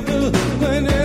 river when